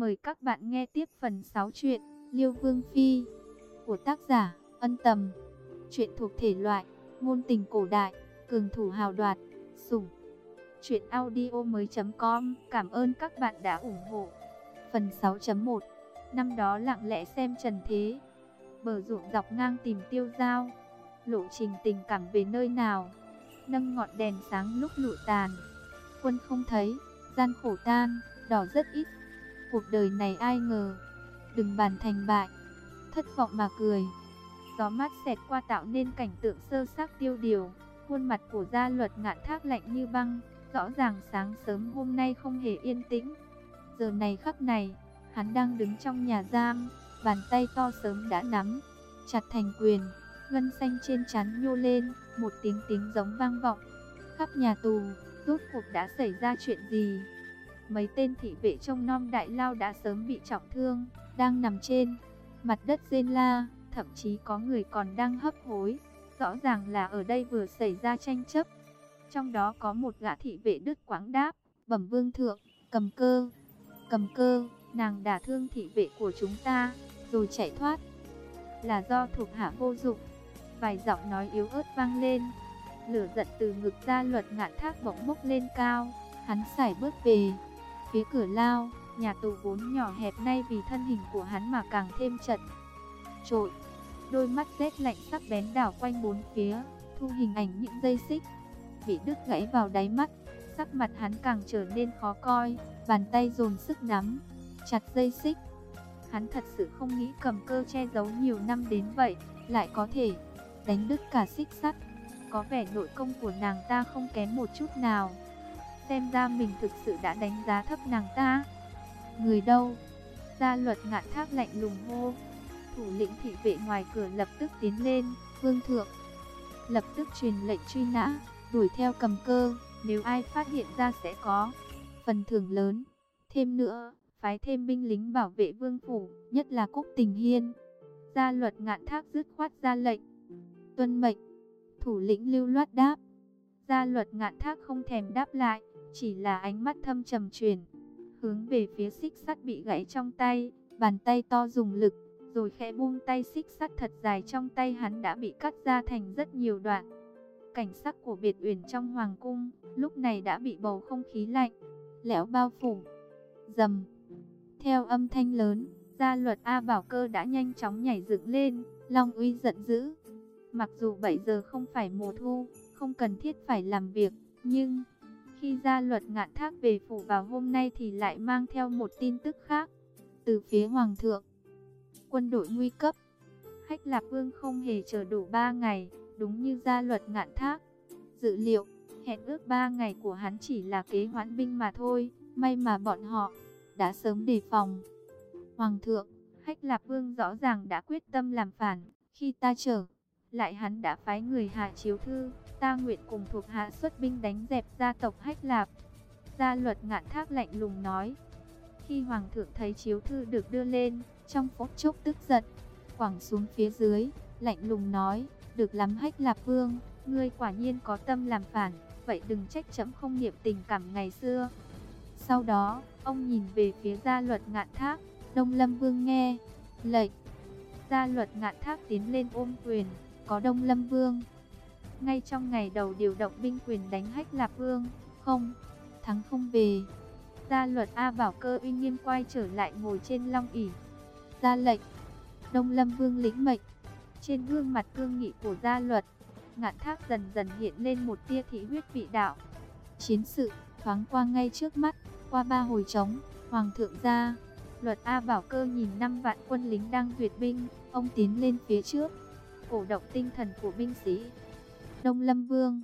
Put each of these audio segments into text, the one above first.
Mời các bạn nghe tiếp phần 6 chuyện Liêu Vương Phi của tác giả Ân Tầm. truyện thuộc thể loại ngôn tình cổ đại, cường thủ hào đoạt, sủng. Truyện audio mới.com Cảm ơn các bạn đã ủng hộ. Phần 6.1 Năm đó lặng lẽ xem trần thế. Bờ ruộng dọc ngang tìm tiêu giao. Lộ trình tình cảm về nơi nào. Nâng ngọn đèn sáng lúc lụ tàn. Quân không thấy, gian khổ tan, đỏ rất ít Cuộc đời này ai ngờ, đừng bàn thành bại, thất vọng mà cười. Gió mát xẹt qua tạo nên cảnh tượng sơ xác tiêu điều, khuôn mặt của gia luật ngạn thác lạnh như băng, rõ ràng sáng sớm hôm nay không hề yên tĩnh. Giờ này khắc này, hắn đang đứng trong nhà giam, bàn tay to sớm đã nắm, chặt thành quyền, gân xanh trên chắn nhô lên, một tiếng tiếng giống vang vọng. Khắp nhà tù, rốt cuộc đã xảy ra chuyện gì? Mấy tên thị vệ trong non đại lao đã sớm bị trọng thương, đang nằm trên mặt đất rên la, thậm chí có người còn đang hấp hối. Rõ ràng là ở đây vừa xảy ra tranh chấp. Trong đó có một gã thị vệ đứt quãng đáp, bẩm vương thượng, cầm cơ, cầm cơ, nàng đả thương thị vệ của chúng ta, rồi chạy thoát. Là do thuộc hạ vô dụng, vài giọng nói yếu ớt vang lên. Lửa giận từ ngực ra luật ngạn thác bỗng bốc lên cao, hắn sải bước về, Phía cửa lao, nhà tù vốn nhỏ hẹp nay vì thân hình của hắn mà càng thêm chật. Trội, đôi mắt rét lạnh sắc bén đảo quanh bốn phía, thu hình ảnh những dây xích. Bị đứt gãy vào đáy mắt, sắc mặt hắn càng trở nên khó coi, bàn tay dồn sức nắm, chặt dây xích. Hắn thật sự không nghĩ cầm cơ che giấu nhiều năm đến vậy, lại có thể đánh đứt cả xích sắt. Có vẻ nội công của nàng ta không kém một chút nào. Xem ra mình thực sự đã đánh giá thấp nàng ta. Người đâu? Gia luật ngạn thác lạnh lùng hô. Thủ lĩnh thị vệ ngoài cửa lập tức tiến lên. Vương thượng. Lập tức truyền lệnh truy nã. Đuổi theo cầm cơ. Nếu ai phát hiện ra sẽ có. Phần thưởng lớn. Thêm nữa, phái thêm binh lính bảo vệ vương phủ. Nhất là Cúc Tình Hiên. Gia luật ngạn thác dứt khoát ra lệnh. Tuân mệnh. Thủ lĩnh lưu loát đáp. Gia luật ngạn thác không thèm đáp lại chỉ là ánh mắt thâm trầm truyền, hướng về phía xích sắt bị gãy trong tay, bàn tay to dùng lực, rồi khẽ buông tay xích sắt thật dài trong tay hắn đã bị cắt ra thành rất nhiều đoạn. Cảnh sắc của biệt uyển trong hoàng cung, lúc này đã bị bầu không khí lạnh, lẽo bao phủ. Dầm. Theo âm thanh lớn, gia luật A Bảo Cơ đã nhanh chóng nhảy dựng lên, Long Uy giận dữ. Mặc dù 7 giờ không phải mùa thu, không cần thiết phải làm việc, nhưng khi ra luật ngạn thác về phủ vào hôm nay thì lại mang theo một tin tức khác. Từ phía Hoàng thượng, quân đội nguy cấp, Hách Lạp Vương không hề chờ đủ 3 ngày, đúng như ra luật ngạn thác. Dự liệu, hẹn ước 3 ngày của hắn chỉ là kế hoãn binh mà thôi, may mà bọn họ đã sớm đề phòng. Hoàng thượng, Hách Lạp Vương rõ ràng đã quyết tâm làm phản, khi ta chờ, lại hắn đã phái người hạ chiếu thư, ta nguyện cùng thuộc hạ xuất binh đánh dẹp gia tộc Hách Lạp. Gia luật ngạn thác lạnh lùng nói. Khi hoàng thượng thấy chiếu thư được đưa lên, trong phút chốc tức giận, quẳng xuống phía dưới, lạnh lùng nói, được lắm Hách Lạp Vương, ngươi quả nhiên có tâm làm phản, vậy đừng trách chấm không niệm tình cảm ngày xưa. Sau đó, ông nhìn về phía gia luật ngạn thác, Đông Lâm Vương nghe, lệnh. Gia luật ngạn thác tiến lên ôm quyền, có Đông Lâm Vương, ngay trong ngày đầu điều động binh quyền đánh hách Lạp Vương, không, thắng không về. Gia luật A Bảo Cơ uy nghiêm quay trở lại ngồi trên long ỷ Ra lệnh, Đông Lâm Vương lĩnh mệnh. Trên gương mặt cương nghị của gia luật, ngạn thác dần dần hiện lên một tia thị huyết vị đạo. Chiến sự, thoáng qua ngay trước mắt, qua ba hồi trống, Hoàng thượng ra. Luật A Bảo Cơ nhìn năm vạn quân lính đang duyệt binh, ông tiến lên phía trước, cổ động tinh thần của binh sĩ, Đông Lâm Vương.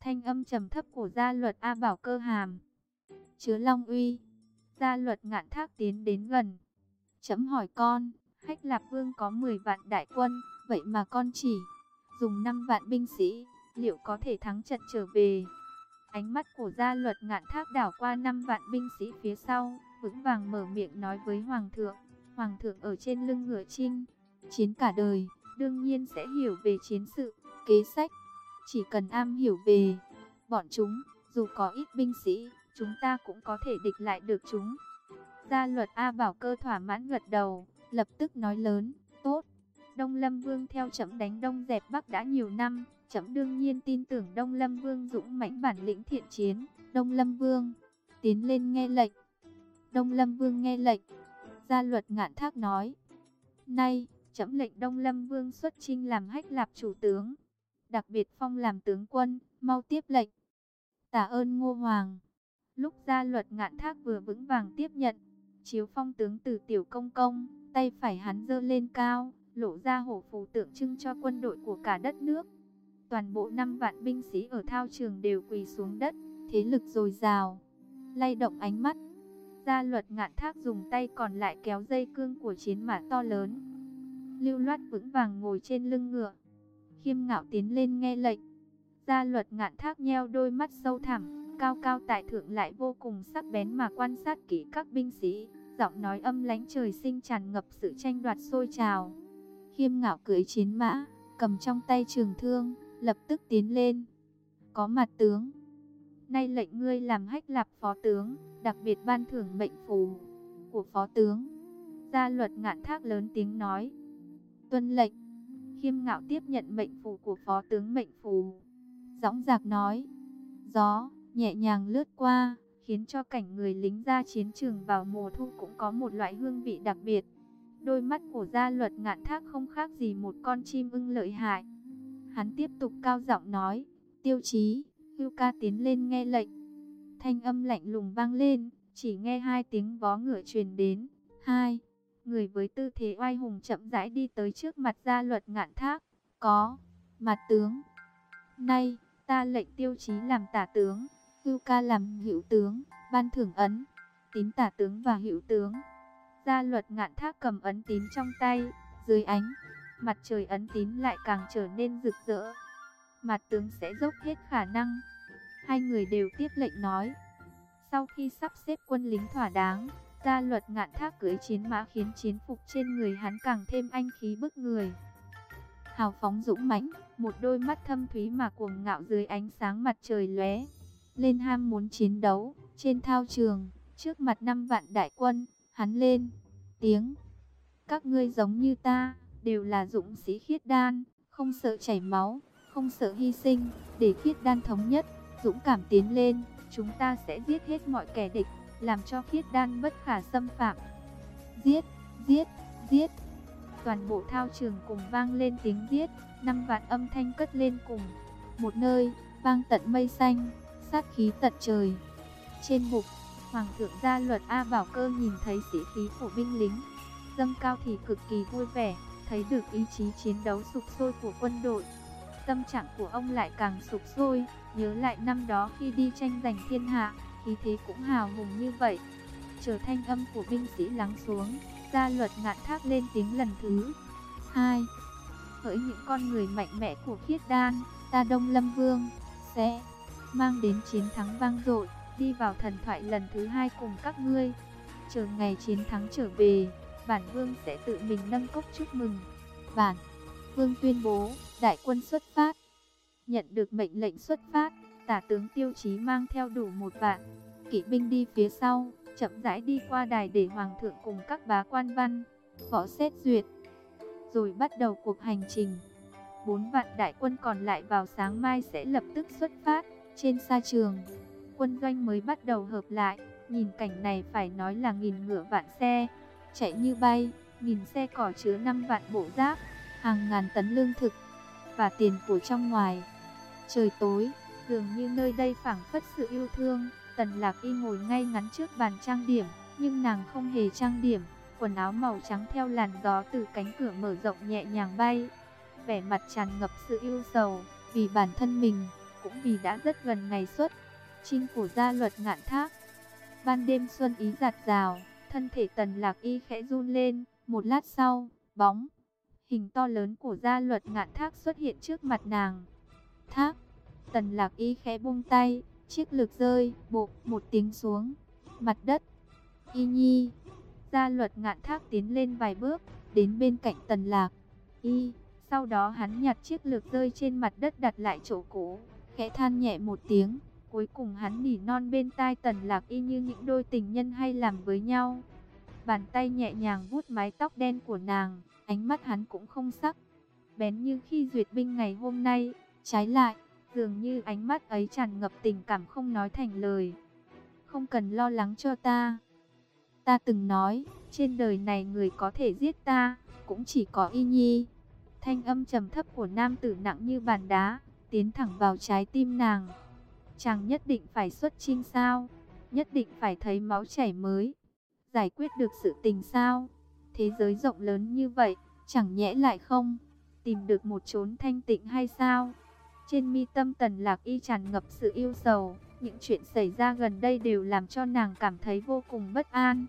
Thanh âm trầm thấp của gia luật A Bảo cơ hàm. Chứa Long Uy. Gia luật ngạn thác tiến đến gần. Chấm hỏi con, Hách Lạp Vương có 10 vạn đại quân, vậy mà con chỉ dùng 5 vạn binh sĩ, liệu có thể thắng trận trở về? Ánh mắt của gia luật ngạn thác đảo qua 5 vạn binh sĩ phía sau, vững vàng mở miệng nói với Hoàng thượng. Hoàng thượng ở trên lưng ngựa trinh, chiến cả đời, đương nhiên sẽ hiểu về chiến sự, kế sách, chỉ cần am hiểu về bọn chúng, dù có ít binh sĩ, chúng ta cũng có thể địch lại được chúng. Gia luật A Bảo Cơ thỏa mãn gật đầu, lập tức nói lớn, tốt. Đông Lâm Vương theo chấm đánh Đông dẹp Bắc đã nhiều năm, chấm đương nhiên tin tưởng Đông Lâm Vương dũng mãnh bản lĩnh thiện chiến. Đông Lâm Vương, tiến lên nghe lệnh. Đông Lâm Vương nghe lệnh. Gia luật ngạn thác nói, nay, chấm lệnh Đông Lâm Vương xuất chinh làm hách lạp chủ tướng. Đặc biệt phong làm tướng quân, mau tiếp lệnh. Tạ ơn Ngô Hoàng. Lúc gia luật ngạn thác vừa vững vàng tiếp nhận, chiếu phong tướng từ tiểu công công, tay phải hắn giơ lên cao, lộ ra hổ phù tượng trưng cho quân đội của cả đất nước. Toàn bộ năm vạn binh sĩ ở thao trường đều quỳ xuống đất, thế lực dồi dào, lay động ánh mắt. Gia luật ngạn thác dùng tay còn lại kéo dây cương của chiến mã to lớn. Lưu loát vững vàng ngồi trên lưng ngựa. Khiêm ngạo tiến lên nghe lệnh. Gia luật ngạn thác nheo đôi mắt sâu thẳm, cao cao tại thượng lại vô cùng sắc bén mà quan sát kỹ các binh sĩ. Giọng nói âm lãnh trời sinh tràn ngập sự tranh đoạt sôi trào. Khiêm ngạo cưỡi chiến mã, cầm trong tay trường thương, lập tức tiến lên. Có mặt tướng. Nay lệnh ngươi làm hách lạp phó tướng, đặc biệt ban thưởng mệnh phù của phó tướng. Gia luật ngạn thác lớn tiếng nói. Tuân lệnh. Khiêm ngạo tiếp nhận mệnh phù của phó tướng mệnh phù. Dõng dạc nói. Gió, nhẹ nhàng lướt qua, khiến cho cảnh người lính ra chiến trường vào mùa thu cũng có một loại hương vị đặc biệt. Đôi mắt của gia luật ngạn thác không khác gì một con chim ưng lợi hại. Hắn tiếp tục cao giọng nói, tiêu chí, hưu ca tiến lên nghe lệnh. Thanh âm lạnh lùng vang lên, chỉ nghe hai tiếng vó ngựa truyền đến. Hai, người với tư thế oai hùng chậm rãi đi tới trước mặt gia luật ngạn thác. Có, mặt tướng. Nay, ta lệnh tiêu chí làm tả tướng, hưu ca làm hữu tướng, ban thưởng ấn, tín tả tướng và hữu tướng. Gia luật ngạn thác cầm ấn tín trong tay, dưới ánh, mặt trời ấn tín lại càng trở nên rực rỡ. Mặt tướng sẽ dốc hết khả năng. Hai người đều tiếp lệnh nói. Sau khi sắp xếp quân lính thỏa đáng, gia luật ngạn thác cưới chiến mã khiến chiến phục trên người hắn càng thêm anh khí bức người. Hào phóng dũng mãnh, một đôi mắt thâm thúy mà cuồng ngạo dưới ánh sáng mặt trời lóe lên ham muốn chiến đấu, trên thao trường, trước mặt năm vạn đại quân, hắn lên, tiếng, các ngươi giống như ta, đều là dũng sĩ khiết đan, không sợ chảy máu, không sợ hy sinh, để khiết đan thống nhất, dũng cảm tiến lên, chúng ta sẽ giết hết mọi kẻ địch, làm cho khiết đan bất khả xâm phạm. Giết, giết, giết. Toàn bộ thao trường cùng vang lên tiếng giết, năm vạn âm thanh cất lên cùng. Một nơi, vang tận mây xanh, sát khí tận trời. Trên bục, Hoàng thượng gia luật A Bảo Cơ nhìn thấy sĩ khí của binh lính, dâng cao thì cực kỳ vui vẻ, thấy được ý chí chiến đấu sục sôi của quân đội. Tâm trạng của ông lại càng sục sôi, nhớ lại năm đó khi đi tranh giành thiên hạ, khí thế cũng hào hùng như vậy. Chờ thanh âm của binh sĩ lắng xuống, gia luật ngạn thác lên tiếng lần thứ hai. Hỡi những con người mạnh mẽ của khiết đan, ta Đông Lâm Vương, sẽ mang đến chiến thắng vang dội, đi vào thần thoại lần thứ hai cùng các ngươi. Chờ ngày chiến thắng trở về, bản vương sẽ tự mình nâng cốc chúc mừng. Bản vương tuyên bố, đại quân xuất phát. Nhận được mệnh lệnh xuất phát, tả tướng tiêu chí mang theo đủ một vạn. Kỵ binh đi phía sau, chậm rãi đi qua đài để hoàng thượng cùng các bá quan văn, võ xét duyệt. Rồi bắt đầu cuộc hành trình. Bốn vạn đại quân còn lại vào sáng mai sẽ lập tức xuất phát. Trên sa trường, quân doanh mới bắt đầu hợp lại, nhìn cảnh này phải nói là nghìn ngựa vạn xe, chạy như bay, nghìn xe cỏ chứa năm vạn bộ giáp, hàng ngàn tấn lương thực và tiền của trong ngoài. Trời tối, dường như nơi đây phảng phất sự yêu thương, Tần Lạc Y ngồi ngay ngắn trước bàn trang điểm, nhưng nàng không hề trang điểm, quần áo màu trắng theo làn gió từ cánh cửa mở rộng nhẹ nhàng bay, vẻ mặt tràn ngập sự yêu sầu, vì bản thân mình cũng vì đã rất gần ngày xuất. Chinh của gia luật ngạn thác. Ban đêm xuân ý giạt rào, thân thể tần lạc y khẽ run lên, một lát sau, bóng, hình to lớn của gia luật ngạn thác xuất hiện trước mặt nàng. Thác, tần lạc y khẽ buông tay, chiếc lược rơi, bộp một tiếng xuống, mặt đất. Y nhi, gia luật ngạn thác tiến lên vài bước, đến bên cạnh tần lạc. Y, sau đó hắn nhặt chiếc lược rơi trên mặt đất đặt lại chỗ cũ khẽ than nhẹ một tiếng. Cuối cùng hắn nỉ non bên tai tần lạc y như những đôi tình nhân hay làm với nhau. Bàn tay nhẹ nhàng vuốt mái tóc đen của nàng, ánh mắt hắn cũng không sắc. Bén như khi duyệt binh ngày hôm nay, trái lại, dường như ánh mắt ấy tràn ngập tình cảm không nói thành lời. Không cần lo lắng cho ta. Ta từng nói, trên đời này người có thể giết ta, cũng chỉ có y nhi. Thanh âm trầm thấp của nam tử nặng như bàn đá, tiến thẳng vào trái tim nàng. Chàng nhất định phải xuất chinh sao? Nhất định phải thấy máu chảy mới. Giải quyết được sự tình sao? Thế giới rộng lớn như vậy, chẳng nhẽ lại không? Tìm được một chốn thanh tịnh hay sao? Trên mi tâm tần lạc y tràn ngập sự yêu sầu. Những chuyện xảy ra gần đây đều làm cho nàng cảm thấy vô cùng bất an.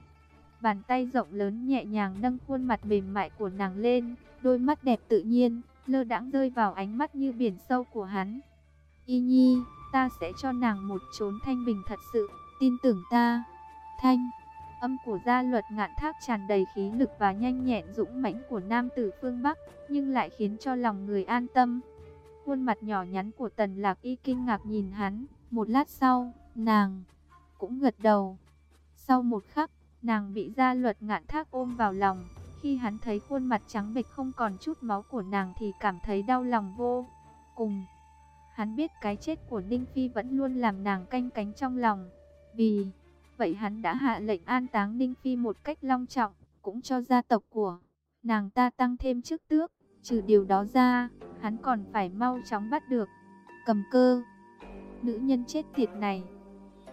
Bàn tay rộng lớn nhẹ nhàng nâng khuôn mặt mềm mại của nàng lên, đôi mắt đẹp tự nhiên, lơ đãng rơi vào ánh mắt như biển sâu của hắn. Y nhi, ta sẽ cho nàng một chốn thanh bình thật sự, tin tưởng ta. Thanh, âm của gia luật ngạn thác tràn đầy khí lực và nhanh nhẹn dũng mãnh của nam tử phương Bắc, nhưng lại khiến cho lòng người an tâm. Khuôn mặt nhỏ nhắn của tần lạc y kinh ngạc nhìn hắn, một lát sau, nàng cũng gật đầu. Sau một khắc, nàng bị gia luật ngạn thác ôm vào lòng. Khi hắn thấy khuôn mặt trắng bệch không còn chút máu của nàng thì cảm thấy đau lòng vô cùng. Hắn biết cái chết của Ninh Phi vẫn luôn làm nàng canh cánh trong lòng. Vì vậy hắn đã hạ lệnh an táng Ninh Phi một cách long trọng, cũng cho gia tộc của nàng ta tăng thêm chức tước. Trừ điều đó ra, hắn còn phải mau chóng bắt được cầm cơ. Nữ nhân chết tiệt này.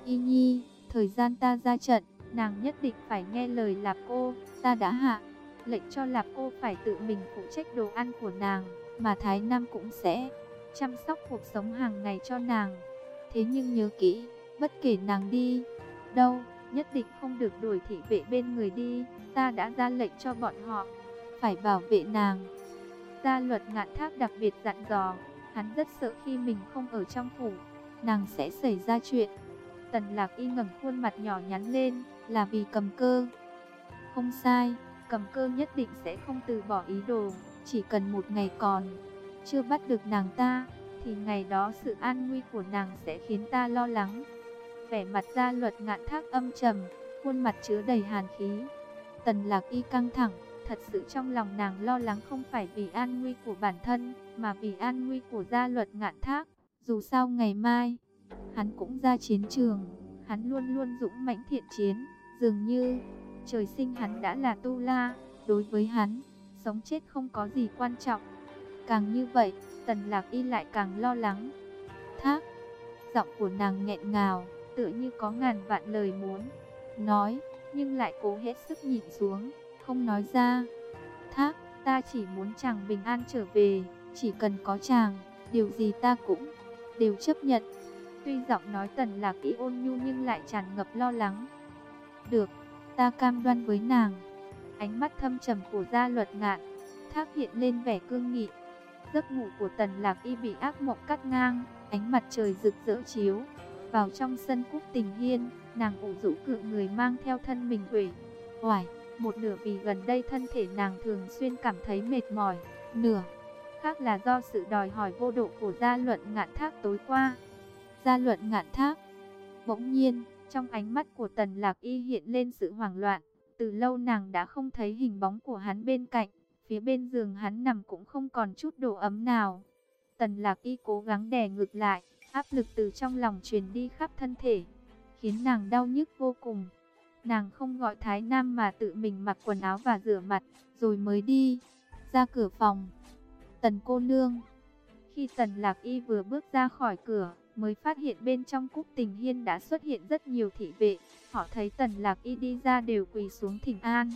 Y Nhi, thời gian ta ra trận, nàng nhất định phải nghe lời Lạp cô, ta đã hạ lệnh cho Lạp cô phải tự mình phụ trách đồ ăn của nàng, mà Thái Nam cũng sẽ chăm sóc cuộc sống hàng ngày cho nàng. Thế nhưng nhớ kỹ, bất kể nàng đi đâu, nhất định không được đuổi thị vệ bên người đi, ta đã ra lệnh cho bọn họ phải bảo vệ nàng. Gia luật ngạn thác đặc biệt dặn dò, hắn rất sợ khi mình không ở trong phủ, nàng sẽ xảy ra chuyện. Tần lạc y ngẩng khuôn mặt nhỏ nhắn lên, là vì cầm cơ. Không sai, cầm cơ nhất định sẽ không từ bỏ ý đồ, chỉ cần một ngày còn, chưa bắt được nàng ta, thì ngày đó sự an nguy của nàng sẽ khiến ta lo lắng. Vẻ mặt gia luật ngạn thác âm trầm, khuôn mặt chứa đầy hàn khí. Tần lạc y căng thẳng, thật sự trong lòng nàng lo lắng không phải vì an nguy của bản thân, mà vì an nguy của gia luật ngạn thác. Dù sao ngày mai, hắn cũng ra chiến trường, hắn luôn luôn dũng mãnh thiện chiến, dường như trời sinh hắn đã là tu la, đối với hắn, sống chết không có gì quan trọng. Càng như vậy, tần lạc y lại càng lo lắng. Thác, giọng của nàng nghẹn ngào, tựa như có ngàn vạn lời muốn nói, nhưng lại cố hết sức nhịn xuống, không nói ra. Thác, ta chỉ muốn chàng bình an trở về, chỉ cần có chàng, điều gì ta cũng đều chấp nhận. Tuy giọng nói tần lạc y ôn nhu nhưng lại tràn ngập lo lắng. Được, ta cam đoan với nàng. Ánh mắt thâm trầm của gia luật ngạn, thác hiện lên vẻ cương nghị. Giấc ngủ của tần lạc y bị ác mộng cắt ngang, ánh mặt trời rực rỡ chiếu. Vào trong sân cúc tình hiên, nàng ủ rũ cự người mang theo thân mình quỷ. Hoài, một nửa vì gần đây thân thể nàng thường xuyên cảm thấy mệt mỏi, nửa khác là do sự đòi hỏi vô độ của gia luận ngạn thác tối qua. Gia luận ngạn thác, bỗng nhiên, trong ánh mắt của tần lạc y hiện lên sự hoảng loạn, từ lâu nàng đã không thấy hình bóng của hắn bên cạnh, phía bên giường hắn nằm cũng không còn chút độ ấm nào. Tần lạc y cố gắng đè ngực lại, áp lực từ trong lòng truyền đi khắp thân thể, khiến nàng đau nhức vô cùng. Nàng không gọi Thái Nam mà tự mình mặc quần áo và rửa mặt, rồi mới đi ra cửa phòng. Tần cô nương Khi Tần Lạc Y vừa bước ra khỏi cửa, mới phát hiện bên trong cúc tình hiên đã xuất hiện rất nhiều thị vệ. Họ thấy Tần Lạc Y đi ra đều quỳ xuống thỉnh an.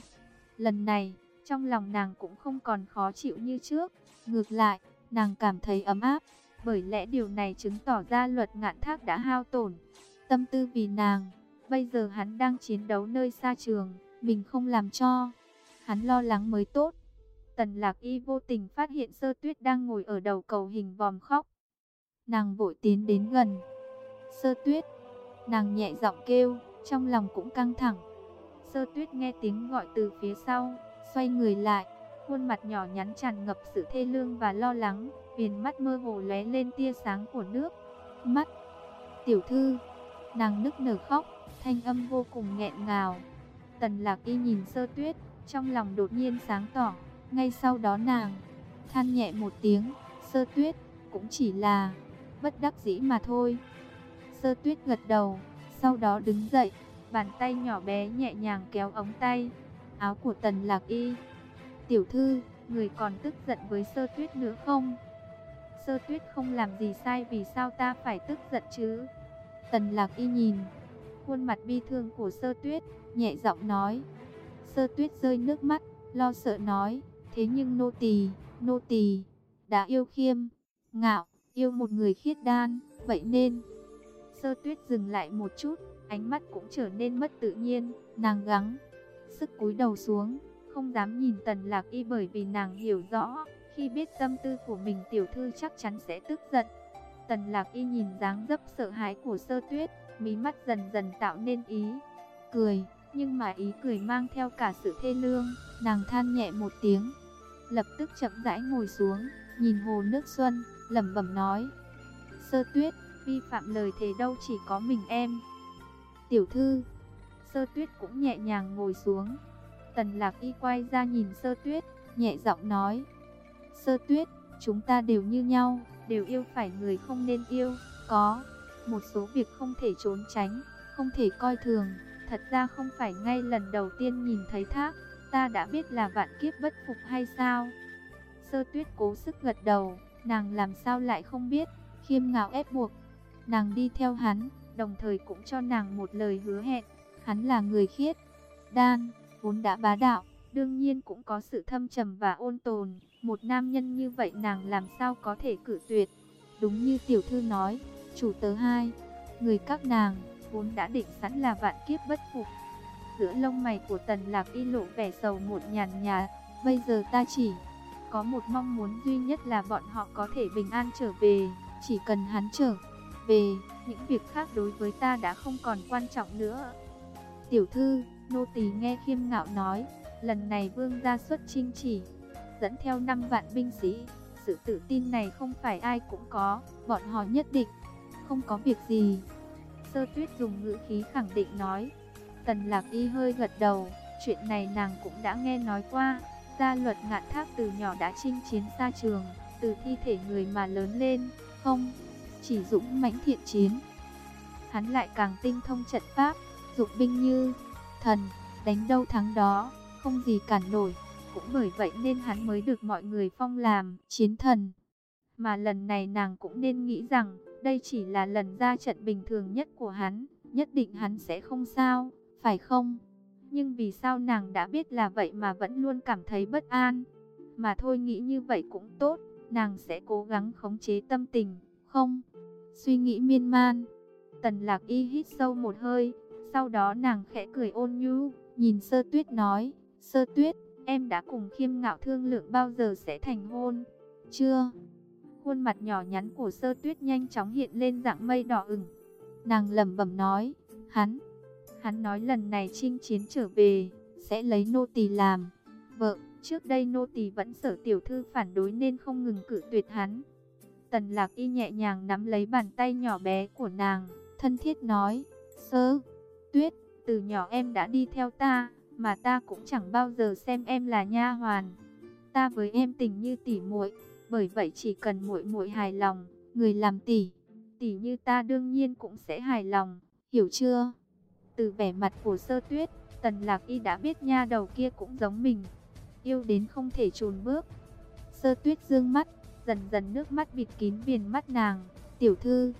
Lần này, trong lòng nàng cũng không còn khó chịu như trước. Ngược lại, nàng cảm thấy ấm áp, bởi lẽ điều này chứng tỏ ra luật ngạn thác đã hao tổn. Tâm tư vì nàng, bây giờ hắn đang chiến đấu nơi xa trường, mình không làm cho. Hắn lo lắng mới tốt. Tần lạc y vô tình phát hiện sơ tuyết đang ngồi ở đầu cầu hình vòm khóc. Nàng vội tiến đến gần. Sơ tuyết, nàng nhẹ giọng kêu, trong lòng cũng căng thẳng. Sơ tuyết nghe tiếng gọi từ phía sau, xoay người lại, khuôn mặt nhỏ nhắn tràn ngập sự thê lương và lo lắng, viền mắt mơ hồ lóe lên tia sáng của nước. Mắt, tiểu thư, nàng nức nở khóc, thanh âm vô cùng nghẹn ngào. Tần lạc y nhìn sơ tuyết, trong lòng đột nhiên sáng tỏ. Ngay sau đó nàng, than nhẹ một tiếng, sơ tuyết, cũng chỉ là bất đắc dĩ mà thôi. Sơ tuyết gật đầu, sau đó đứng dậy, bàn tay nhỏ bé nhẹ nhàng kéo ống tay, áo của tần lạc y. Tiểu thư, người còn tức giận với sơ tuyết nữa không? Sơ tuyết không làm gì sai vì sao ta phải tức giận chứ? Tần lạc y nhìn, khuôn mặt bi thương của sơ tuyết, nhẹ giọng nói. Sơ tuyết rơi nước mắt, lo sợ nói, thế nhưng nô tỳ, nô tỳ đã yêu khiêm, ngạo, yêu một người khiết đan, vậy nên... Sơ tuyết dừng lại một chút, ánh mắt cũng trở nên mất tự nhiên, nàng gắng, sức cúi đầu xuống, không dám nhìn tần lạc y bởi vì nàng hiểu rõ, khi biết tâm tư của mình tiểu thư chắc chắn sẽ tức giận. Tần lạc y nhìn dáng dấp sợ hãi của sơ tuyết, mí mắt dần dần tạo nên ý, cười, nhưng mà ý cười mang theo cả sự thê lương, nàng than nhẹ một tiếng, lập tức chậm rãi ngồi xuống, nhìn hồ nước xuân, lẩm bẩm nói, sơ tuyết, vi phạm lời thề đâu chỉ có mình em. Tiểu thư, sơ tuyết cũng nhẹ nhàng ngồi xuống, tần lạc y quay ra nhìn sơ tuyết, nhẹ giọng nói, sơ tuyết, chúng ta đều như nhau, đều yêu phải người không nên yêu, có một số việc không thể trốn tránh, không thể coi thường. Thật ra không phải ngay lần đầu tiên nhìn thấy thác, ta đã biết là vạn kiếp bất phục hay sao? Sơ tuyết cố sức gật đầu, nàng làm sao lại không biết, khiêm ngạo ép buộc. Nàng đi theo hắn, đồng thời cũng cho nàng một lời hứa hẹn, hắn là người khiết, đan, vốn đã bá đạo, đương nhiên cũng có sự thâm trầm và ôn tồn. Một nam nhân như vậy nàng làm sao có thể cử tuyệt. Đúng như tiểu thư nói, chủ tớ hai, người các nàng, vốn đã định sẵn là vạn kiếp bất phục. Giữa lông mày của tần lạc y lộ vẻ sầu một nhàn nhạt, bây giờ ta chỉ có một mong muốn duy nhất là bọn họ có thể bình an trở về, chỉ cần hắn trở về, những việc khác đối với ta đã không còn quan trọng nữa. Tiểu thư, nô tỳ nghe khiêm ngạo nói, lần này vương gia xuất chinh chỉ, dẫn theo 5 vạn binh sĩ, sự tự tin này không phải ai cũng có, bọn họ nhất định không có việc gì. Sơ tuyết dùng ngữ khí khẳng định nói. Tần lạc y hơi gật đầu, chuyện này nàng cũng đã nghe nói qua. Gia luật ngạn thác từ nhỏ đã chinh chiến xa trường, từ thi thể người mà lớn lên, không, chỉ dũng mãnh thiện chiến. Hắn lại càng tinh thông trận pháp, dụng binh như thần, đánh đâu thắng đó, không gì cản nổi. Cũng bởi vậy nên hắn mới được mọi người phong làm chiến thần. Mà lần này nàng cũng nên nghĩ rằng đây chỉ là lần ra trận bình thường nhất của hắn, nhất định hắn sẽ không sao, phải không? Nhưng vì sao nàng đã biết là vậy mà vẫn luôn cảm thấy bất an? Mà thôi nghĩ như vậy cũng tốt, nàng sẽ cố gắng khống chế tâm tình, không? Suy nghĩ miên man. Tần lạc y hít sâu một hơi, sau đó nàng khẽ cười ôn nhu, nhìn sơ tuyết nói, sơ tuyết, em đã cùng khiêm ngạo thương lượng bao giờ sẽ thành hôn? Chưa? Khuôn mặt nhỏ nhắn của sơ tuyết nhanh chóng hiện lên dạng mây đỏ ửng. Nàng lẩm bẩm nói, hắn, hắn nói lần này chinh chiến trở về, sẽ lấy nô tỳ làm. Vợ, trước đây nô tỳ vẫn sợ tiểu thư phản đối nên không ngừng cử tuyệt hắn. Tần lạc y nhẹ nhàng nắm lấy bàn tay nhỏ bé của nàng, thân thiết nói, sơ, tuyết, từ nhỏ em đã đi theo ta, mà ta cũng chẳng bao giờ xem em là nha hoàn. Ta với em tình như tỉ muội bởi vậy chỉ cần muội muội hài lòng, người làm tỷ, tỷ như ta đương nhiên cũng sẽ hài lòng, hiểu chưa? Từ vẻ mặt của Sơ Tuyết, Tần Lạc Y đã biết nha đầu kia cũng giống mình, yêu đến không thể chùn bước. Sơ Tuyết dương mắt, dần dần nước mắt bịt kín viền mắt nàng, "Tiểu thư."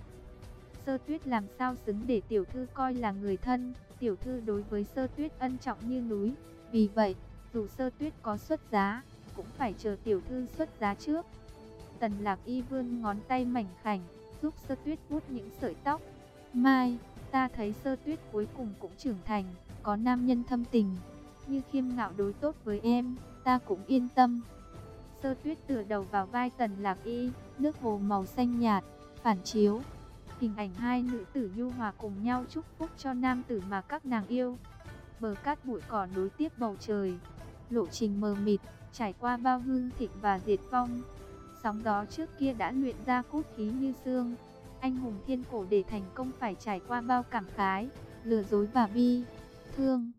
Sơ Tuyết làm sao xứng để tiểu thư coi là người thân, tiểu thư đối với Sơ Tuyết ân trọng như núi, vì vậy, dù Sơ Tuyết có xuất giá, cũng phải chờ tiểu thư xuất giá trước. Tần lạc y vươn ngón tay mảnh khảnh, giúp sơ tuyết vuốt những sợi tóc. Mai, ta thấy sơ tuyết cuối cùng cũng trưởng thành, có nam nhân thâm tình. Như khiêm ngạo đối tốt với em, ta cũng yên tâm. Sơ tuyết tựa đầu vào vai tần lạc y, nước hồ màu xanh nhạt, phản chiếu. Hình ảnh hai nữ tử nhu hòa cùng nhau chúc phúc cho nam tử mà các nàng yêu. Bờ cát bụi cỏ nối tiếp bầu trời. Lộ trình mờ mịt, trải qua bao hương thịnh và diệt vong. Sóng gió trước kia đã luyện ra cốt khí như xương. Anh hùng thiên cổ để thành công phải trải qua bao cảm khái, lừa dối và bi, thương.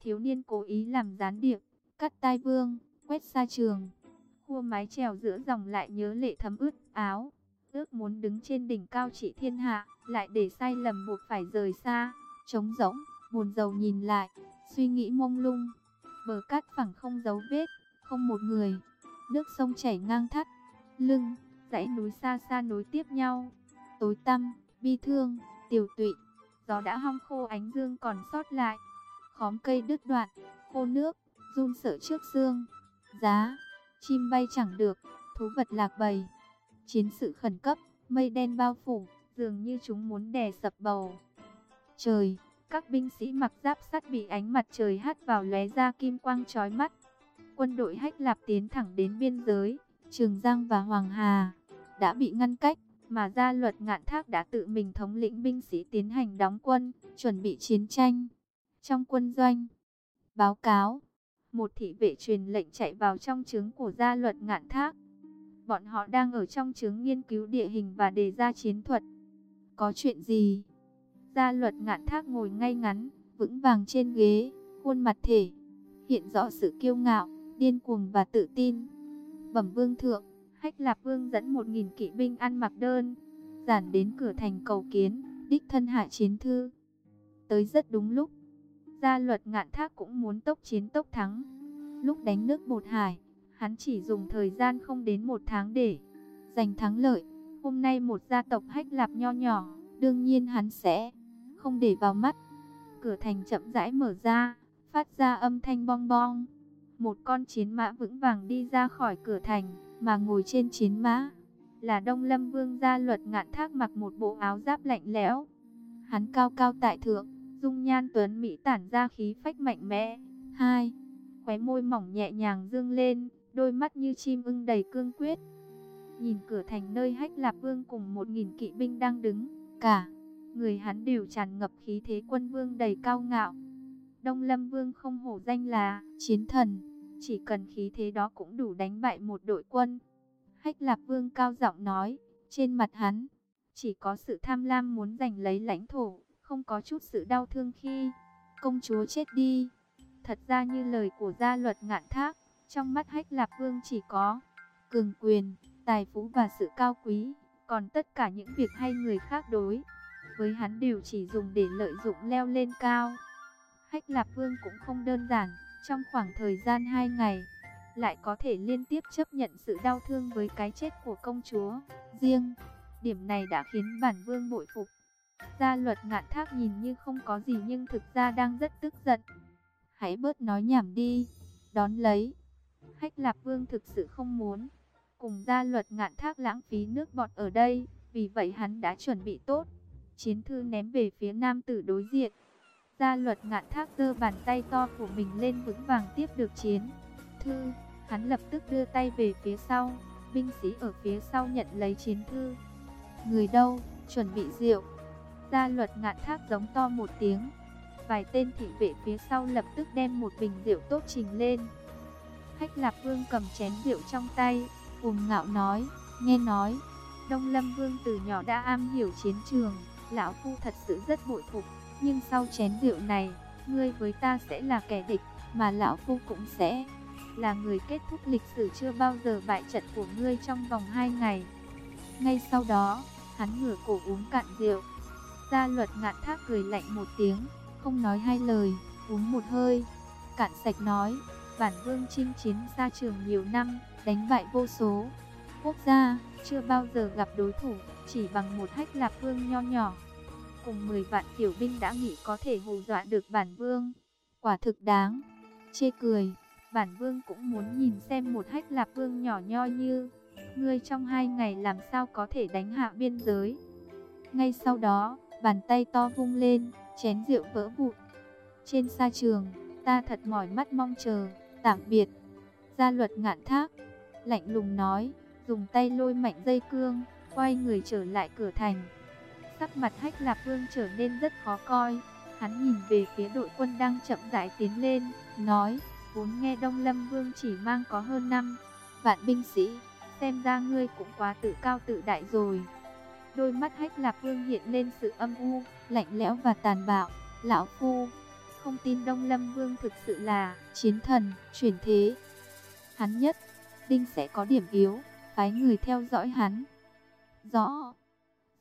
Thiếu niên cố ý làm gián điệp, cắt tai vương, quét xa trường. Khua mái trèo giữa dòng lại nhớ lệ thấm ướt áo. Ước muốn đứng trên đỉnh cao trị thiên hạ, lại để sai lầm buộc phải rời xa. Trống rỗng, buồn rầu nhìn lại, suy nghĩ mông lung. Bờ cát phẳng không dấu vết, không một người. Nước sông chảy ngang thắt, lưng, dãy núi xa xa nối tiếp nhau. Tối tăm, bi thương, tiểu tụy. Gió đã hong khô ánh dương còn sót lại. Khóm cây đứt đoạn, khô nước, run sợ trước xương. Giá, chim bay chẳng được, thú vật lạc bầy. Chiến sự khẩn cấp, mây đen bao phủ, dường như chúng muốn đè sập bầu. Trời, các binh sĩ mặc giáp sắt bị ánh mặt trời hắt vào lóe ra kim quang chói mắt. Quân đội Hách Lạp tiến thẳng đến biên giới, Trường Giang và Hoàng Hà đã bị ngăn cách, mà gia luật ngạn thác đã tự mình thống lĩnh binh sĩ tiến hành đóng quân, chuẩn bị chiến tranh. Trong quân doanh, báo cáo, một thị vệ truyền lệnh chạy vào trong trướng của gia luật ngạn thác. Bọn họ đang ở trong trướng nghiên cứu địa hình và đề ra chiến thuật. Có chuyện gì? Gia luật ngạn thác ngồi ngay ngắn, vững vàng trên ghế, khuôn mặt thể, hiện rõ sự kiêu ngạo, điên cuồng và tự tin. Bẩm vương thượng, Hách Lạp Vương dẫn một nghìn kỵ binh ăn mặc đơn, giản đến cửa thành cầu kiến, đích thân hạ chiến thư. Tới rất đúng lúc, gia luật ngạn thác cũng muốn tốc chiến tốc thắng. Lúc đánh nước bột hải, hắn chỉ dùng thời gian không đến một tháng để giành thắng lợi. Hôm nay một gia tộc Hách Lạp nho nhỏ, đương nhiên hắn sẽ không để vào mắt. Cửa thành chậm rãi mở ra, phát ra âm thanh bong bong. Một con chiến mã vững vàng đi ra khỏi cửa thành, mà ngồi trên chiến mã. Là Đông Lâm Vương gia luật ngạn thác mặc một bộ áo giáp lạnh lẽo. Hắn cao cao tại thượng, dung nhan tuấn Mỹ tản ra khí phách mạnh mẽ. Hai, khóe môi mỏng nhẹ nhàng dương lên, đôi mắt như chim ưng đầy cương quyết. Nhìn cửa thành nơi hách lạp vương cùng một nghìn kỵ binh đang đứng, cả người hắn đều tràn ngập khí thế quân vương đầy cao ngạo. Đông Lâm Vương không hổ danh là chiến thần, chỉ cần khí thế đó cũng đủ đánh bại một đội quân. Hách Lạp Vương cao giọng nói, trên mặt hắn chỉ có sự tham lam muốn giành lấy lãnh thổ, không có chút sự đau thương khi công chúa chết đi. Thật ra như lời của gia luật ngạn thác, trong mắt Hách Lạp Vương chỉ có cường quyền, tài phú và sự cao quý, còn tất cả những việc hay người khác đối với hắn đều chỉ dùng để lợi dụng leo lên cao. Hách Lạp Vương cũng không đơn giản, trong khoảng thời gian 2 ngày, lại có thể liên tiếp chấp nhận sự đau thương với cái chết của công chúa. Riêng, điểm này đã khiến bản vương bội phục. Gia luật ngạn thác nhìn như không có gì nhưng thực ra đang rất tức giận. Hãy bớt nói nhảm đi, đón lấy. Hách Lạp Vương thực sự không muốn cùng gia luật ngạn thác lãng phí nước bọt ở đây, vì vậy hắn đã chuẩn bị tốt. Chiến thư ném về phía nam tử đối diện. Gia luật ngạn thác giơ bàn tay to của mình lên vững vàng tiếp được chiến. Thư, hắn lập tức đưa tay về phía sau. Binh sĩ ở phía sau nhận lấy chiến thư. Người đâu, chuẩn bị rượu. Gia luật ngạn thác giống to một tiếng. Vài tên thị vệ phía sau lập tức đem một bình rượu tốt trình lên. Khách Lạp Vương cầm chén rượu trong tay, cùng ngạo nói, nghe nói, Đông Lâm Vương từ nhỏ đã am hiểu chiến trường, lão phu thật sự rất bội phục, nhưng sau chén rượu này, ngươi với ta sẽ là kẻ địch, mà lão phu cũng sẽ là người kết thúc lịch sử chưa bao giờ bại trận của ngươi trong vòng 2 ngày. Ngay sau đó, hắn ngửa cổ uống cạn rượu. Gia luật ngạn thác cười lạnh một tiếng, không nói hai lời, uống một hơi. Cạn sạch nói, bản vương chinh chiến xa trường nhiều năm, đánh bại vô số. Quốc gia, chưa bao giờ gặp đối thủ, chỉ bằng một hách lạp vương nho nhỏ cùng 10 vạn tiểu binh đã nghĩ có thể hù dọa được bản vương. Quả thực đáng. Chê cười, bản vương cũng muốn nhìn xem một hách lạp vương nhỏ nhoi như ngươi trong hai ngày làm sao có thể đánh hạ biên giới. Ngay sau đó, bàn tay to vung lên, chén rượu vỡ vụn. Trên sa trường, ta thật mỏi mắt mong chờ, tạm biệt. Gia luật ngạn thác, lạnh lùng nói, dùng tay lôi mạnh dây cương, quay người trở lại cửa thành. Sắc mặt hách lạp vương trở nên rất khó coi. Hắn nhìn về phía đội quân đang chậm rãi tiến lên, nói, vốn nghe Đông Lâm Vương chỉ mang có hơn năm vạn binh sĩ, xem ra ngươi cũng quá tự cao tự đại rồi. Đôi mắt hách lạp vương hiện lên sự âm u, lạnh lẽo và tàn bạo, lão phu, không tin Đông Lâm Vương thực sự là chiến thần, chuyển thế. Hắn nhất đinh sẽ có điểm yếu, phái người theo dõi hắn. Rõ.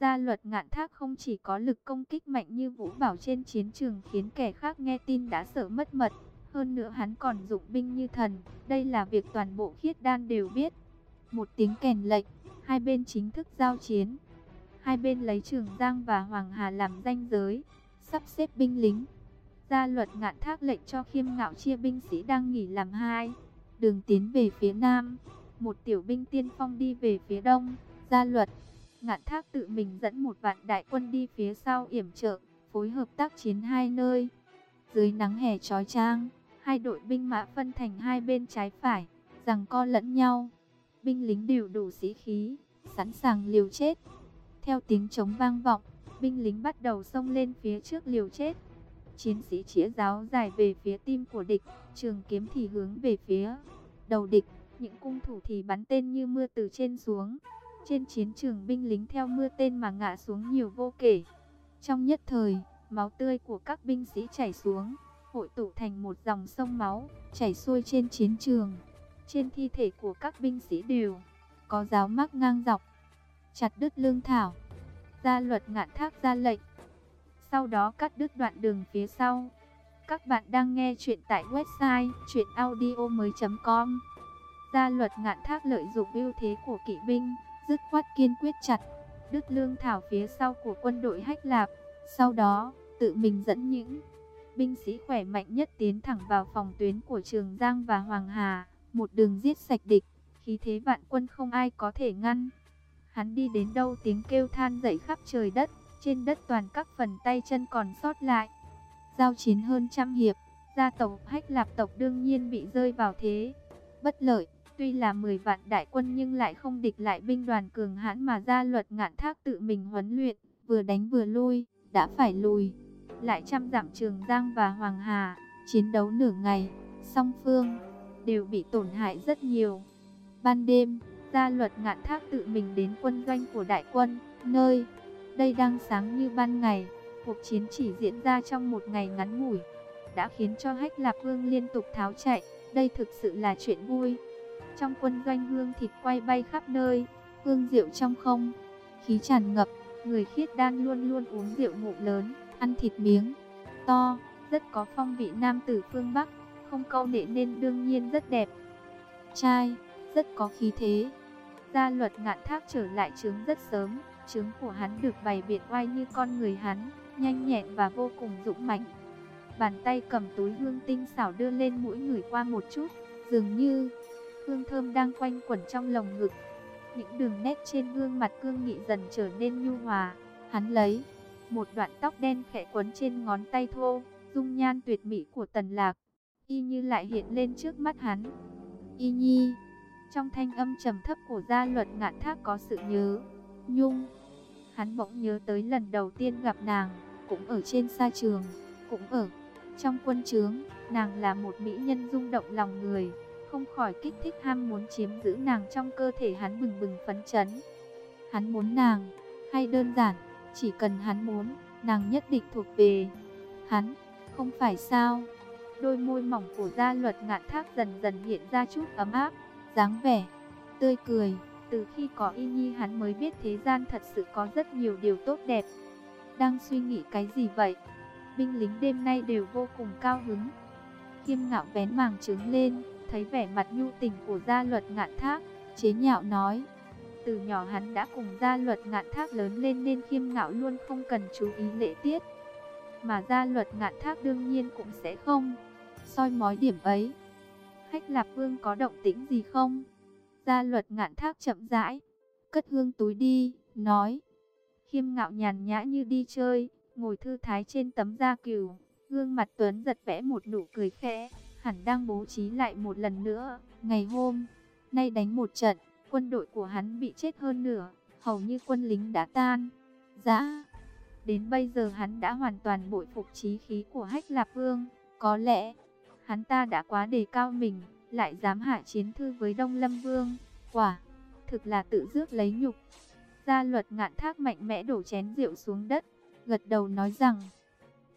Gia luật ngạn thác không chỉ có lực công kích mạnh như vũ bảo trên chiến trường khiến kẻ khác nghe tin đã sợ mất mật. Hơn nữa hắn còn dụng binh như thần, đây là việc toàn bộ khiết đan đều biết. Một tiếng kèn lệnh, hai bên chính thức giao chiến. Hai bên lấy Trường Giang và Hoàng Hà làm danh giới, sắp xếp binh lính. Gia luật ngạn thác lệnh cho khiêm ngạo chia binh sĩ đang nghỉ làm hai. Đường tiến về phía nam, một tiểu binh tiên phong đi về phía đông. Gia luật, ngạn thác tự mình dẫn một vạn đại quân đi phía sau yểm trợ, phối hợp tác chiến hai nơi. Dưới nắng hè trói trang, hai đội binh mã phân thành hai bên trái phải, rằng co lẫn nhau. Binh lính đều đủ sĩ khí, sẵn sàng liều chết. Theo tiếng trống vang vọng, binh lính bắt đầu xông lên phía trước liều chết. Chiến sĩ chĩa giáo dài về phía tim của địch, trường kiếm thì hướng về phía đầu địch, những cung thủ thì bắn tên như mưa từ trên xuống. Trên chiến trường binh lính theo mưa tên mà ngã xuống nhiều vô kể. Trong nhất thời, máu tươi của các binh sĩ chảy xuống, hội tụ thành một dòng sông máu, chảy xuôi trên chiến trường. Trên thi thể của các binh sĩ đều có giáo mắc ngang dọc, chặt đứt lương thảo. Gia luật ngạn thác ra lệnh. Sau đó cắt đứt đoạn đường phía sau. Các bạn đang nghe chuyện tại website chuyenaudio.com Gia luật ngạn thác lợi dụng ưu thế của kỵ binh, dứt khoát kiên quyết chặt, đứt lương thảo phía sau của quân đội hách lạp. Sau đó, tự mình dẫn những binh sĩ khỏe mạnh nhất tiến thẳng vào phòng tuyến của Trường Giang và Hoàng Hà, một đường giết sạch địch, khí thế vạn quân không ai có thể ngăn. Hắn đi đến đâu tiếng kêu than dậy khắp trời đất, trên đất toàn các phần tay chân còn sót lại. Giao chiến hơn trăm hiệp, gia tộc Hách Lạp tộc đương nhiên bị rơi vào thế bất lợi. Tuy là 10 vạn đại quân nhưng lại không địch lại binh đoàn cường hãn mà gia luật ngạn thác tự mình huấn luyện, vừa đánh vừa lui, đã phải lùi. Lại trăm giảm Trường Giang và Hoàng Hà, chiến đấu nửa ngày, song phương đều bị tổn hại rất nhiều. Ban đêm, gia luật ngạn thác tự mình đến quân doanh của đại quân, nơi đây đang sáng như ban ngày. Cuộc chiến chỉ diễn ra trong một ngày ngắn ngủi, đã khiến cho Hách Lạp Vương liên tục tháo chạy. Đây thực sự là chuyện vui. Trong quân doanh hương thịt quay bay khắp nơi, hương rượu trong không, khí tràn ngập, người khiết đan luôn luôn uống rượu ngụm lớn, ăn thịt miếng to, rất có phong vị nam tử phương Bắc, không câu nệ nên đương nhiên rất đẹp. Trai, rất có khí thế. Gia luật ngạn thác trở lại trướng rất sớm, trướng của hắn được bày biện oai như con người hắn, nhanh nhẹn và vô cùng dũng mãnh. Bàn tay cầm túi hương tinh xảo đưa lên mũi người qua một chút, dường như hương thơm đang quanh quẩn trong lồng ngực. Những đường nét trên gương mặt cương nghị dần trở nên nhu hòa. Hắn lấy một đoạn tóc đen khẽ quấn trên ngón tay thô, dung nhan tuyệt mỹ của Tần Lạc, y như lại hiện lên trước mắt hắn. Y Nhi, trong thanh âm trầm thấp của gia luật ngạn thác có sự nhớ, nhung. Hắn bỗng nhớ tới lần đầu tiên gặp nàng, cũng ở trên sa trường, cũng ở trong quân trướng, nàng là một mỹ nhân rung động lòng người không khỏi kích thích ham muốn chiếm giữ nàng trong cơ thể hắn bừng bừng phấn chấn. Hắn muốn nàng, hay đơn giản, chỉ cần hắn muốn, nàng nhất định thuộc về hắn, không phải sao? Đôi môi mỏng của gia luật ngạn thác dần dần hiện ra chút ấm áp, dáng vẻ, tươi cười. Từ khi có y nhi hắn mới biết thế gian thật sự có rất nhiều điều tốt đẹp. Đang suy nghĩ cái gì vậy? Binh lính đêm nay đều vô cùng cao hứng. Kiêm ngạo vén màng trứng lên, thấy vẻ mặt nhu tình của gia luật ngạn thác, chế nhạo nói. Từ nhỏ hắn đã cùng gia luật ngạn thác lớn lên nên khiêm ngạo luôn không cần chú ý lễ tiết. Mà gia luật ngạn thác đương nhiên cũng sẽ không soi mói điểm ấy. Khách Lạp Vương có động tĩnh gì không? Gia luật ngạn thác chậm rãi, cất hương túi đi, nói. Khiêm ngạo nhàn nhã như đi chơi, ngồi thư thái trên tấm da cừu, gương mặt Tuấn giật vẽ một nụ cười khẽ hẳn đang bố trí lại một lần nữa. Ngày hôm nay đánh một trận, quân đội của hắn bị chết hơn nửa, hầu như quân lính đã tan. Dã, đến bây giờ hắn đã hoàn toàn bội phục trí khí của Hách Lạp Vương. Có lẽ, hắn ta đã quá đề cao mình, lại dám hạ chiến thư với Đông Lâm Vương. Quả, thực là tự rước lấy nhục. Gia luật ngạn thác mạnh mẽ đổ chén rượu xuống đất, gật đầu nói rằng,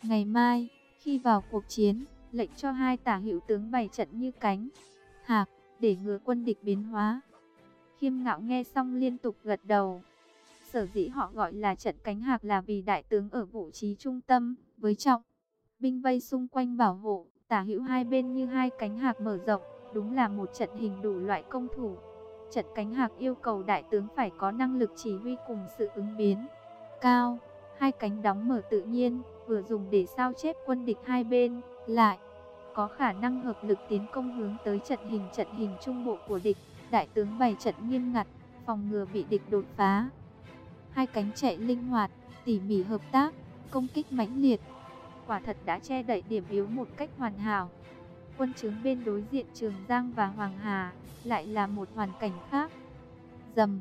ngày mai, Khi vào cuộc chiến, lệnh cho hai tả hữu tướng bày trận như cánh, hạc, để ngừa quân địch biến hóa. Khiêm ngạo nghe xong liên tục gật đầu. Sở dĩ họ gọi là trận cánh hạc là vì đại tướng ở vị trí trung tâm, với trọng. Binh vây xung quanh bảo hộ, tả hữu hai bên như hai cánh hạc mở rộng, đúng là một trận hình đủ loại công thủ. Trận cánh hạc yêu cầu đại tướng phải có năng lực chỉ huy cùng sự ứng biến cao, hai cánh đóng mở tự nhiên, vừa dùng để sao chép quân địch hai bên, lại có khả năng hợp lực tiến công hướng tới trận hình trận hình trung bộ của địch, đại tướng bày trận nghiêm ngặt, phòng ngừa bị địch đột phá. Hai cánh chạy linh hoạt, tỉ mỉ hợp tác, công kích mãnh liệt, quả thật đã che đậy điểm yếu một cách hoàn hảo. Quân chứng bên đối diện Trường Giang và Hoàng Hà lại là một hoàn cảnh khác. Dầm,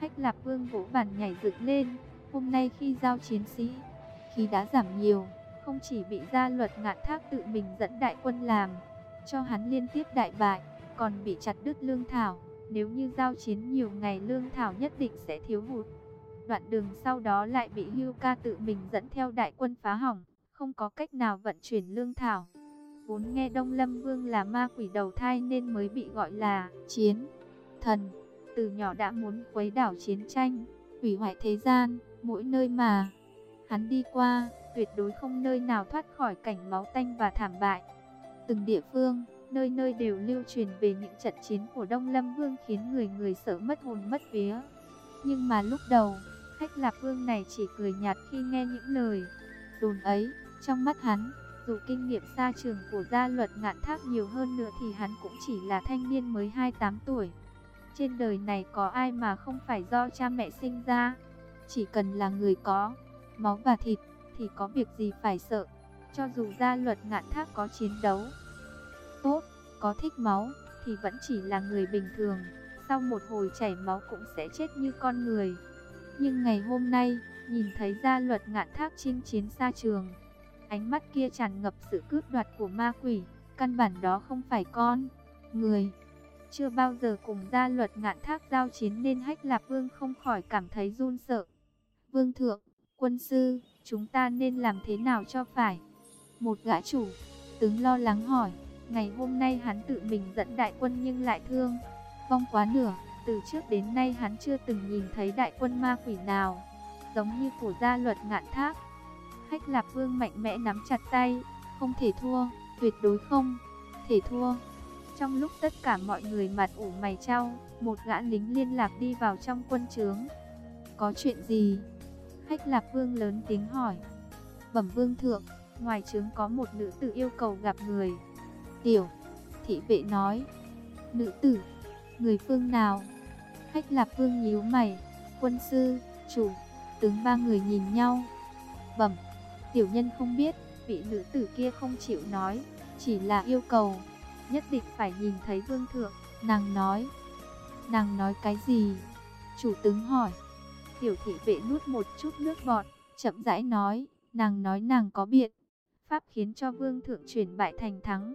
Hách Lạp Vương vỗ bàn nhảy dựng lên, hôm nay khi giao chiến sĩ, khí đã giảm nhiều, không chỉ bị gia luật ngạn thác tự mình dẫn đại quân làm, cho hắn liên tiếp đại bại, còn bị chặt đứt lương thảo. Nếu như giao chiến nhiều ngày lương thảo nhất định sẽ thiếu hụt. Đoạn đường sau đó lại bị Hưu Ca tự mình dẫn theo đại quân phá hỏng, không có cách nào vận chuyển lương thảo. Vốn nghe Đông Lâm Vương là ma quỷ đầu thai nên mới bị gọi là chiến thần. Từ nhỏ đã muốn quấy đảo chiến tranh, hủy hoại thế gian, mỗi nơi mà hắn đi qua, tuyệt đối không nơi nào thoát khỏi cảnh máu tanh và thảm bại. Từng địa phương, nơi nơi đều lưu truyền về những trận chiến của Đông Lâm Vương khiến người người sợ mất hồn mất vía. Nhưng mà lúc đầu, Hách Lạp Vương này chỉ cười nhạt khi nghe những lời đồn ấy, trong mắt hắn, dù kinh nghiệm xa trường của gia luật ngạn thác nhiều hơn nữa thì hắn cũng chỉ là thanh niên mới 28 tuổi. Trên đời này có ai mà không phải do cha mẹ sinh ra, chỉ cần là người có máu và thịt thì có việc gì phải sợ. Cho dù gia luật ngạn thác có chiến đấu tốt, có thích máu thì vẫn chỉ là người bình thường, sau một hồi chảy máu cũng sẽ chết như con người. Nhưng ngày hôm nay, nhìn thấy gia luật ngạn thác chinh chiến xa trường, ánh mắt kia tràn ngập sự cướp đoạt của ma quỷ, căn bản đó không phải con, người. Chưa bao giờ cùng gia luật ngạn thác giao chiến nên hách lạp vương không khỏi cảm thấy run sợ. Vương thượng, quân sư, chúng ta nên làm thế nào cho phải? Một gã chủ, tướng lo lắng hỏi, ngày hôm nay hắn tự mình dẫn đại quân nhưng lại thương, vong quá nửa, từ trước đến nay hắn chưa từng nhìn thấy đại quân ma quỷ nào, giống như của gia luật ngạn thác. Hách Lạp Vương mạnh mẽ nắm chặt tay, không thể thua, tuyệt đối không thể thua. Trong lúc tất cả mọi người mặt ủ mày trao, một gã lính liên lạc đi vào trong quân trướng. Có chuyện gì? Hách Lạp Vương lớn tiếng hỏi. Bẩm Vương Thượng, ngoài trướng có một nữ tử yêu cầu gặp người. Tiểu, thị vệ nói. Nữ tử, người phương nào? Hách Lạp Vương nhíu mày, quân sư, chủ, tướng ba người nhìn nhau. Bẩm, tiểu nhân không biết, vị nữ tử kia không chịu nói, chỉ là yêu cầu, nhất định phải nhìn thấy vương thượng, nàng nói. Nàng nói cái gì? Chủ tướng hỏi. Tiểu thị vệ nuốt một chút nước bọt, chậm rãi nói, nàng nói nàng có biện. Pháp khiến cho vương thượng chuyển bại thành thắng.